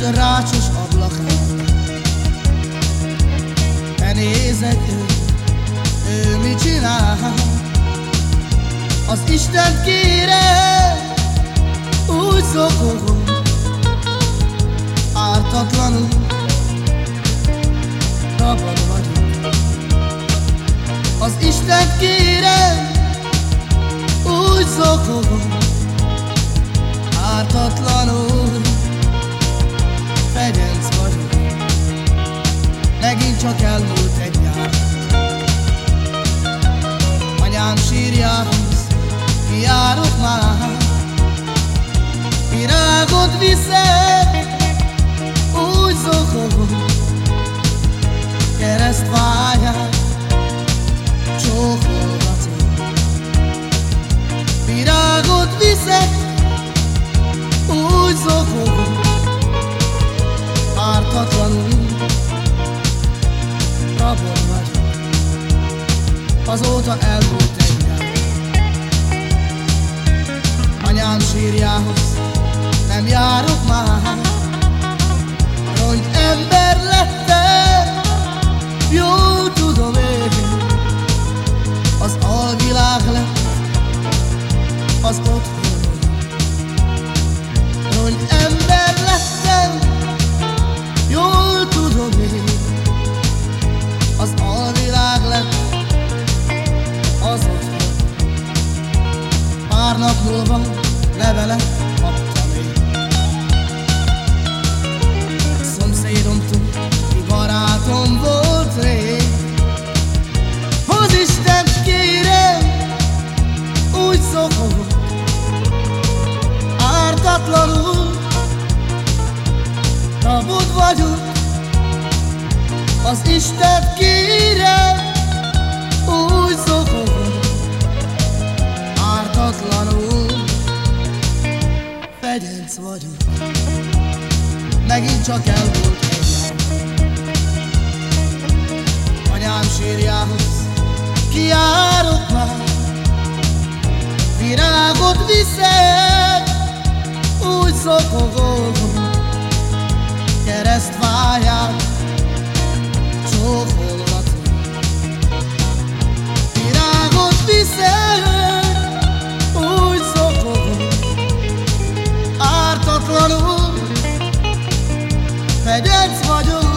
most rácsos ablakán Te nézed ő, mit csinál? Az Isten kére úgy szokogom Ártatlanul rabad vagyok Az Isten kére elmúlt egy nyár Anyám sírjához kiárok már. Virágot viszek, úgy zokogom Keresztfáját Azóta elmúlt egy nyelv Anyám sírjához nem járok már. Rongy ember lettem, jól tudom én. Az alvilág lett az otthon. Rongy ember lettem, Pár nap múlva levelet kaptam én. Szomszédomtól, ki barátom volt rég. Az Isten kérem, úgy szokogott Ártatlanul. Rabod vagyok Az Isten kérem Fegyenc vagyok Megint csak elmúlt egy Anyám sírjához Kiárok már. Virágot viszek Úgy szokogom keresztváját csókolgatom. Fegyetsz vagyok.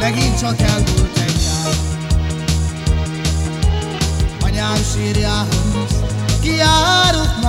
Megint csak elmúlt egy nyár. Anyám sírjához kiárok